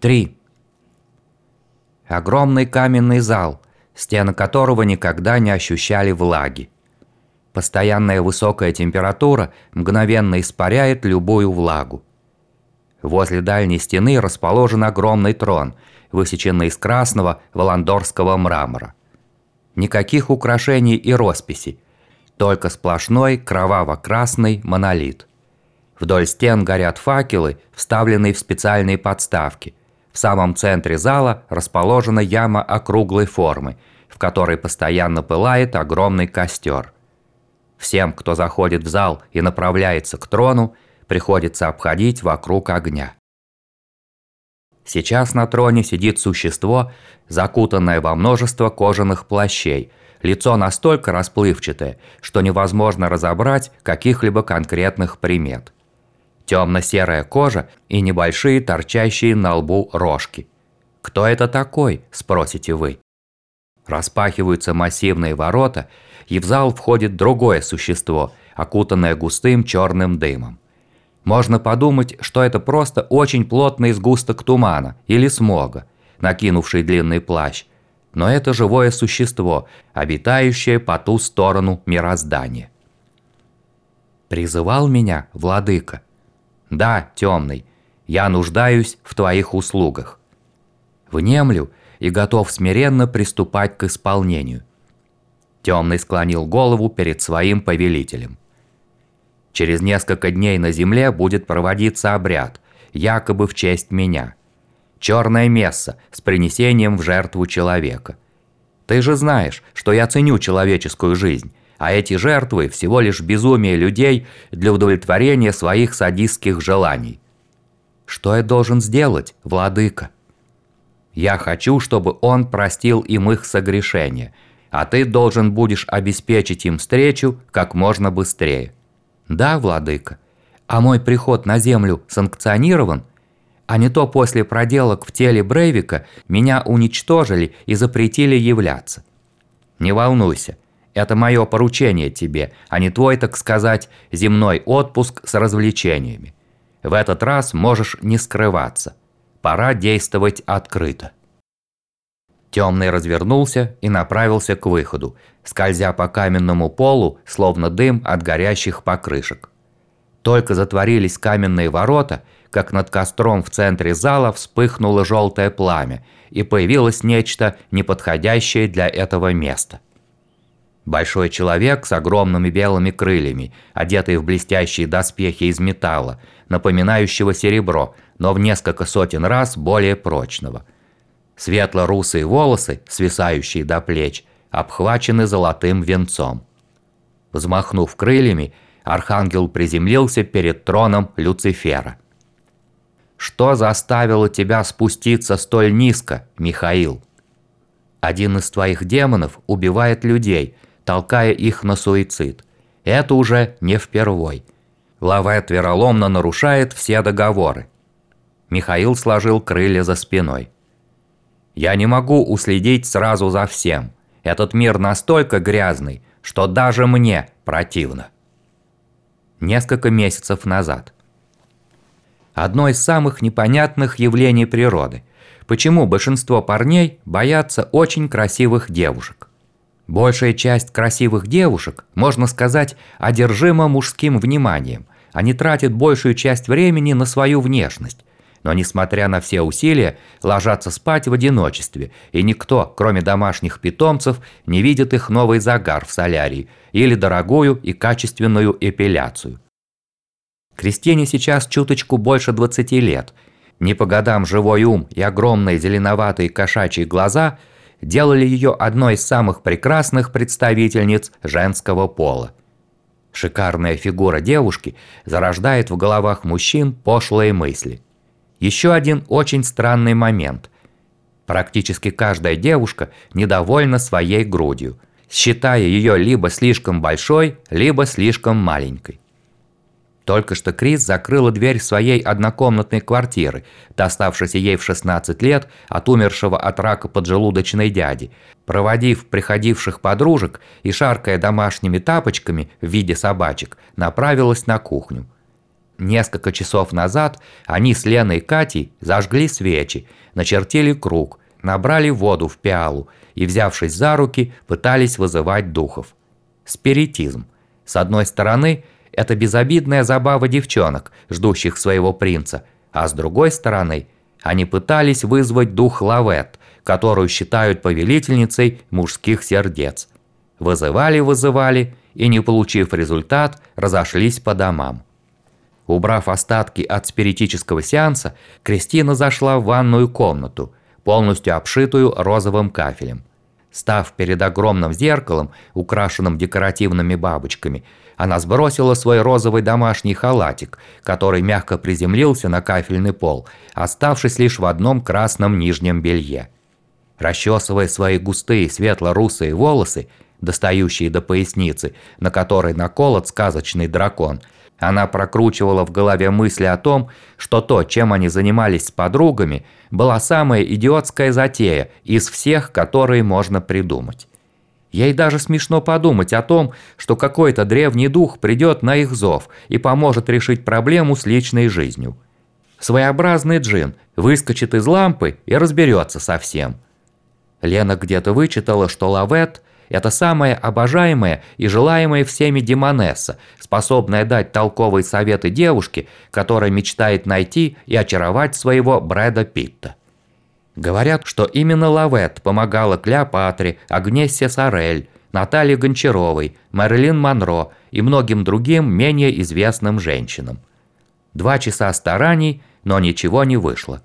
Три. Огромный каменный зал, стены которого никогда не ощущали влаги. Постоянная высокая температура мгновенно испаряет любую влагу. Возле дальней стены расположен огромный трон, высеченный из красного воландорского мрамора. Никаких украшений и росписей, только сплошной кроваво-красный монолит. Вдоль стен горят факелы, вставленные в специальные подставки. В самом центре зала расположена яма округлой формы, в которой постоянно пылает огромный костер. Всем, кто заходит в зал и направляется к трону, приходится обходить вокруг огня. Сейчас на троне сидит существо, закутанное во множество кожаных плащей. Лицо настолько расплывчатое, что невозможно разобрать каких-либо конкретных примет. Темно-серая кожа и небольшие торчащие на лбу рожки. «Кто это такой?» – спросите вы. Распахиваются массивные ворота, и в зал входит другое существо, окутанное густым черным дымом. Можно подумать, что это просто очень плотный сгусток тумана или смога, накинувший длинный плащ. Но это живое существо, обитающее по ту сторону мироздания. «Призывал меня, владыка?» «Да, темный, я нуждаюсь в твоих услугах». Внемлю и готов смиренно приступать к исполнению. Темный склонил голову перед своим повелителем. Через несколько дней на земле будет проводиться обряд, якобы в честь меня. Черное месса с принесением в жертву человека. Ты же знаешь, что я ценю человеческую жизнь, а эти жертвы всего лишь безумие людей для удовлетворения своих садистских желаний. Что я должен сделать, владыка? Я хочу, чтобы он простил им их согрешения, а ты должен будешь обеспечить им встречу как можно быстрее. «Да, владыка. А мой приход на землю санкционирован? А не то после проделок в теле Брейвика меня уничтожили и запретили являться. Не волнуйся, это мое поручение тебе, а не твой, так сказать, земной отпуск с развлечениями. В этот раз можешь не скрываться. Пора действовать открыто». Темный развернулся и направился к выходу, скользя по каменному полу, словно дым от горящих покрышек. Только затворились каменные ворота, как над костром в центре зала вспыхнуло желтое пламя, и появилось нечто неподходящее для этого места. Большой человек с огромными белыми крыльями, одетый в блестящие доспехи из металла, напоминающего серебро, но в несколько сотен раз более прочного – Светло-русые волосы, свисающие до плеч, обхвачены золотым венцом. Взмахнув крыльями, архангел приземлился перед троном Люцифера. «Что заставило тебя спуститься столь низко, Михаил?» Один из твоих демонов убивает людей, толкая их на суицид. Это уже не впервой. Лавет вероломно нарушает все договоры. Михаил сложил крылья за спиной. Я не могу уследить сразу за всем. Этот мир настолько грязный, что даже мне противно. Несколько месяцев назад. Одно из самых непонятных явлений природы. Почему большинство парней боятся очень красивых девушек? Большая часть красивых девушек, можно сказать, одержима мужским вниманием. Они тратят большую часть времени на свою внешность но несмотря на все усилия, ложатся спать в одиночестве, и никто, кроме домашних питомцев, не видит их новый загар в солярии или дорогую и качественную эпиляцию. Кристине сейчас чуточку больше 20 лет. Не по годам живой ум и огромные зеленоватые кошачьи глаза делали ее одной из самых прекрасных представительниц женского пола. Шикарная фигура девушки зарождает в головах мужчин пошлые мысли. Еще один очень странный момент. Практически каждая девушка недовольна своей грудью, считая ее либо слишком большой, либо слишком маленькой. Только что Крис закрыла дверь своей однокомнатной квартиры, доставшейся ей в 16 лет от умершего от рака поджелудочной дяди, проводив приходивших подружек и шаркая домашними тапочками в виде собачек, направилась на кухню. Несколько часов назад они с Леной и Катей зажгли свечи, начертили круг, набрали воду в пиалу и, взявшись за руки, пытались вызывать духов. Спиритизм. С одной стороны, это безобидная забава девчонок, ждущих своего принца, а с другой стороны, они пытались вызвать дух Лавет, которую считают повелительницей мужских сердец. Вызывали-вызывали и, не получив результат, разошлись по домам. Убрав остатки от спиритического сеанса, Кристина зашла в ванную комнату, полностью обшитую розовым кафелем. Став перед огромным зеркалом, украшенным декоративными бабочками, она сбросила свой розовый домашний халатик, который мягко приземлился на кафельный пол, оставшись лишь в одном красном нижнем белье. Расчесывая свои густые светло-русые волосы, достающие до поясницы, на которой наколот сказочный дракон – она прокручивала в голове мысли о том, что то, чем они занимались с подругами, была самая идиотская затея из всех, которые можно придумать. Ей даже смешно подумать о том, что какой-то древний дух придет на их зов и поможет решить проблему с личной жизнью. Своеобразный джин выскочит из лампы и разберется со всем. Лена где-то вычитала, что Лавет это самая обожаемая и желаемая всеми демонесса, способная дать толковые советы девушке, которая мечтает найти и очаровать своего Брэда Питта. Говорят, что именно Лавет помогала Клеопатре, Агнессе Сорель, Наталье Гончаровой, Мэрилин Монро и многим другим менее известным женщинам. Два часа стараний, но ничего не вышло.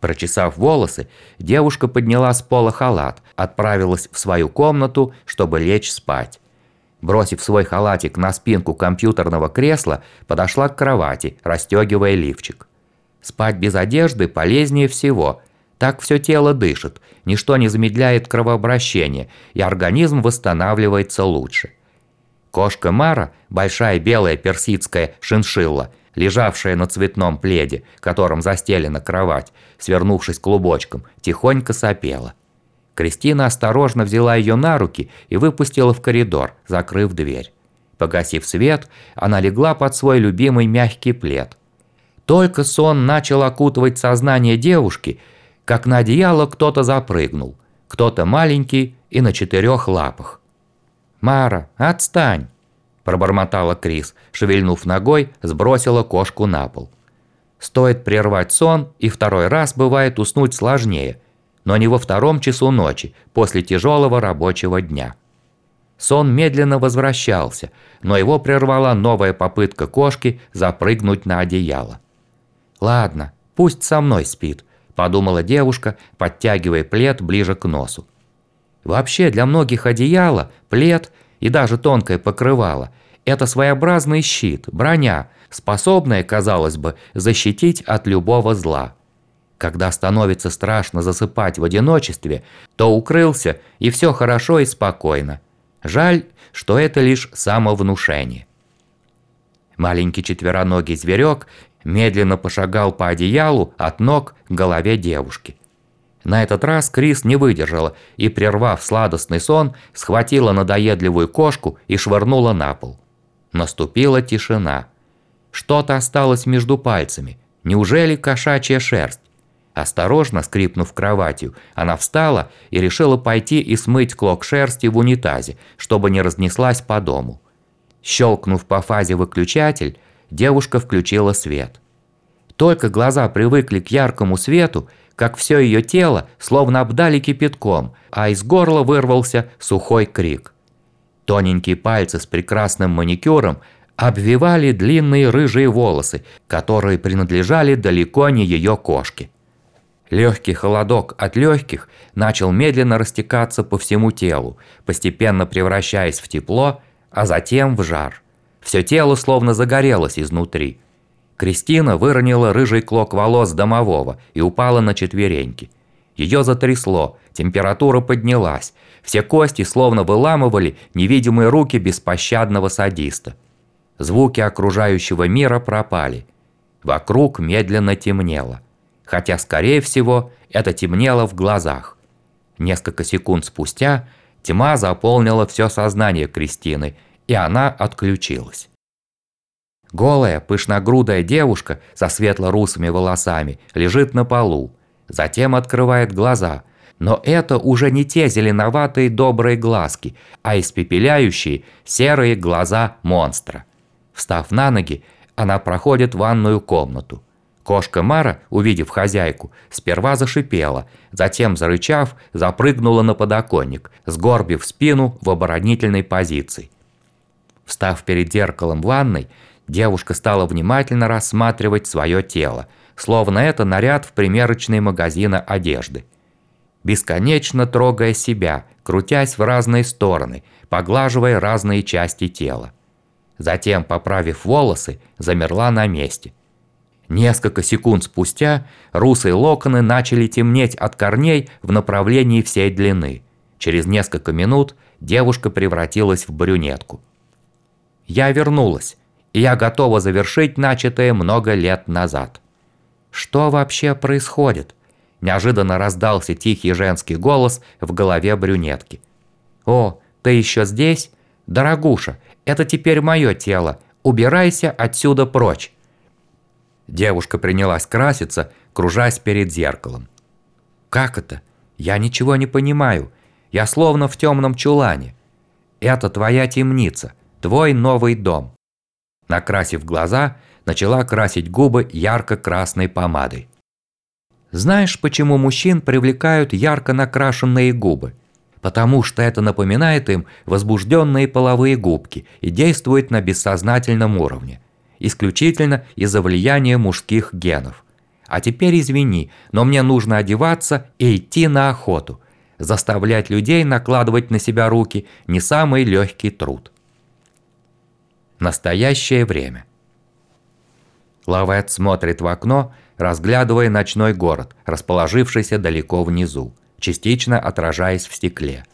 Прочесав волосы, девушка подняла с пола халат, отправилась в свою комнату, чтобы лечь спать. Бросив свой халатик на спинку компьютерного кресла, подошла к кровати, расстегивая лифчик. Спать без одежды полезнее всего. Так все тело дышит, ничто не замедляет кровообращение, и организм восстанавливается лучше. Кошка Мара, большая белая персидская шиншилла – лежавшая на цветном пледе, которым застелена кровать, свернувшись клубочком, тихонько сопела. Кристина осторожно взяла ее на руки и выпустила в коридор, закрыв дверь. Погасив свет, она легла под свой любимый мягкий плед. Только сон начал окутывать сознание девушки, как на одеяло кто-то запрыгнул, кто-то маленький и на четырех лапах. «Мара, отстань!» пробормотала Крис, шевельнув ногой, сбросила кошку на пол. Стоит прервать сон, и второй раз бывает уснуть сложнее, но не во втором часу ночи, после тяжелого рабочего дня. Сон медленно возвращался, но его прервала новая попытка кошки запрыгнуть на одеяло. «Ладно, пусть со мной спит», – подумала девушка, подтягивая плед ближе к носу. Вообще для многих одеяло, плед – и даже тонкое покрывало – это своеобразный щит, броня, способная, казалось бы, защитить от любого зла. Когда становится страшно засыпать в одиночестве, то укрылся, и все хорошо и спокойно. Жаль, что это лишь самовнушение. Маленький четвероногий зверек медленно пошагал по одеялу от ног к голове девушки – на этот раз Крис не выдержала и, прервав сладостный сон, схватила надоедливую кошку и швырнула на пол. Наступила тишина. Что-то осталось между пальцами. Неужели кошачья шерсть? Осторожно скрипнув кроватью, она встала и решила пойти и смыть клок шерсти в унитазе, чтобы не разнеслась по дому. Щелкнув по фазе выключатель, девушка включила свет. Только глаза привыкли к яркому свету, как все ее тело словно обдали кипятком, а из горла вырвался сухой крик. Тоненькие пальцы с прекрасным маникюром обвивали длинные рыжие волосы, которые принадлежали далеко не ее кошке. Легкий холодок от легких начал медленно растекаться по всему телу, постепенно превращаясь в тепло, а затем в жар. Все тело словно загорелось изнутри – Кристина выронила рыжий клок волос домового и упала на четвереньки. Ее затрясло, температура поднялась, все кости словно выламывали невидимые руки беспощадного садиста. Звуки окружающего мира пропали. Вокруг медленно темнело. Хотя, скорее всего, это темнело в глазах. Несколько секунд спустя тьма заполнила все сознание Кристины, и она отключилась. Голая, пышногрудая девушка со светло-русыми волосами лежит на полу. Затем открывает глаза. Но это уже не те зеленоватые добрые глазки, а испепеляющие серые глаза монстра. Встав на ноги, она проходит ванную комнату. Кошка Мара, увидев хозяйку, сперва зашипела, затем, зарычав, запрыгнула на подоконник, сгорбив спину в оборонительной позиции. Встав перед зеркалом ванной, девушка стала внимательно рассматривать свое тело, словно это наряд в примерочной магазина одежды. Бесконечно трогая себя, крутясь в разные стороны, поглаживая разные части тела. Затем, поправив волосы, замерла на месте. Несколько секунд спустя русые локоны начали темнеть от корней в направлении всей длины. Через несколько минут девушка превратилась в брюнетку. Я вернулась, и я готова завершить начатое много лет назад. Что вообще происходит? Неожиданно раздался тихий женский голос в голове брюнетки. «О, ты еще здесь? Дорогуша, это теперь мое тело. Убирайся отсюда прочь!» Девушка принялась краситься, кружась перед зеркалом. «Как это? Я ничего не понимаю. Я словно в темном чулане. Это твоя темница, твой новый дом». Накрасив глаза, начала красить губы ярко-красной помадой. Знаешь, почему мужчин привлекают ярко накрашенные губы? Потому что это напоминает им возбужденные половые губки и действует на бессознательном уровне исключительно из-за влияния мужских генов. А теперь извини, но мне нужно одеваться и идти на охоту. Заставлять людей накладывать на себя руки – не самый легкий труд. Настоящее время. Лавет смотрит в окно, разглядывая ночной город, расположившийся далеко внизу, частично отражаясь в стекле.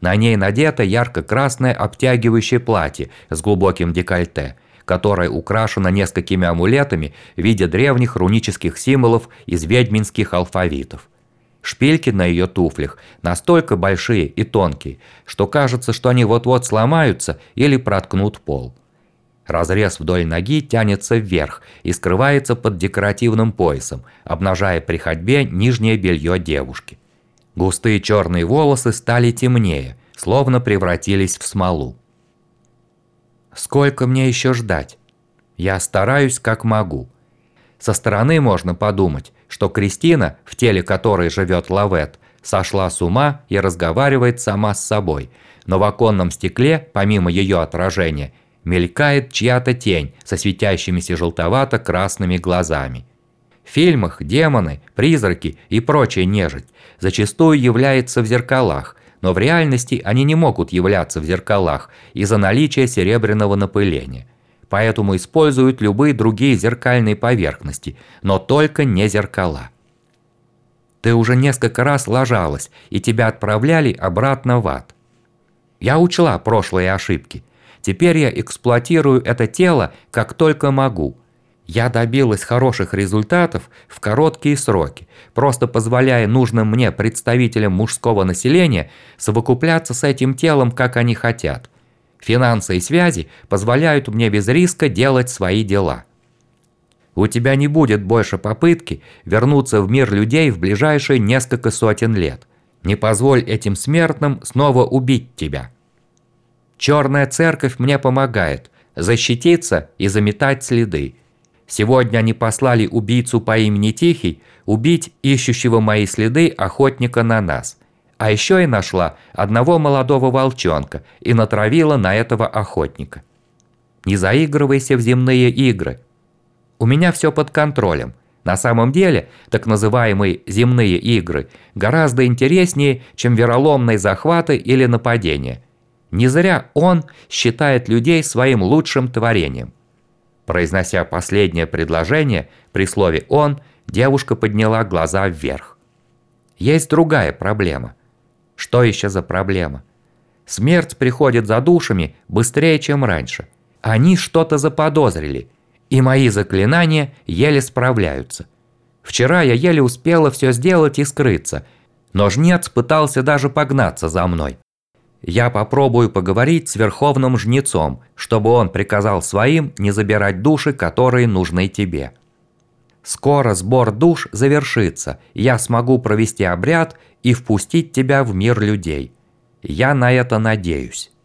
На ней надето ярко-красное обтягивающее платье с глубоким декольте – которая украшена несколькими амулетами в виде древних рунических символов из ведьминских алфавитов. Шпильки на ее туфлях настолько большие и тонкие, что кажется, что они вот-вот сломаются или проткнут пол. Разрез вдоль ноги тянется вверх и скрывается под декоративным поясом, обнажая при ходьбе нижнее белье девушки. Густые черные волосы стали темнее, словно превратились в смолу. Сколько мне еще ждать? Я стараюсь как могу. Со стороны можно подумать, что Кристина, в теле которой живет Лавет, сошла с ума и разговаривает сама с собой, но в оконном стекле, помимо ее отражения, мелькает чья-то тень со светящимися желтовато-красными глазами. В фильмах демоны, призраки и прочая нежить зачастую являются в зеркалах, но в реальности они не могут являться в зеркалах из-за наличия серебряного напыления. Поэтому используют любые другие зеркальные поверхности, но только не зеркала. Ты уже несколько раз ложалась, и тебя отправляли обратно в ад. Я учла прошлые ошибки. Теперь я эксплуатирую это тело как только могу – я добилась хороших результатов в короткие сроки, просто позволяя нужным мне представителям мужского населения совокупляться с этим телом, как они хотят. Финансы и связи позволяют мне без риска делать свои дела. У тебя не будет больше попытки вернуться в мир людей в ближайшие несколько сотен лет. Не позволь этим смертным снова убить тебя. Черная церковь мне помогает защититься и заметать следы. Сегодня они послали убийцу по имени Тихий убить ищущего мои следы охотника на нас. А еще и нашла одного молодого волчонка и натравила на этого охотника. Не заигрывайся в земные игры. У меня все под контролем. На самом деле, так называемые земные игры гораздо интереснее, чем вероломные захваты или нападения. Не зря он считает людей своим лучшим творением. Произнося последнее предложение, при слове «он», девушка подняла глаза вверх. Есть другая проблема. Что еще за проблема? Смерть приходит за душами быстрее, чем раньше. Они что-то заподозрили, и мои заклинания еле справляются. Вчера я еле успела все сделать и скрыться, но жнец пытался даже погнаться за мной. Я попробую поговорить с Верховным Жнецом, чтобы он приказал своим не забирать души, которые нужны тебе. Скоро сбор душ завершится, я смогу провести обряд и впустить тебя в мир людей. Я на это надеюсь.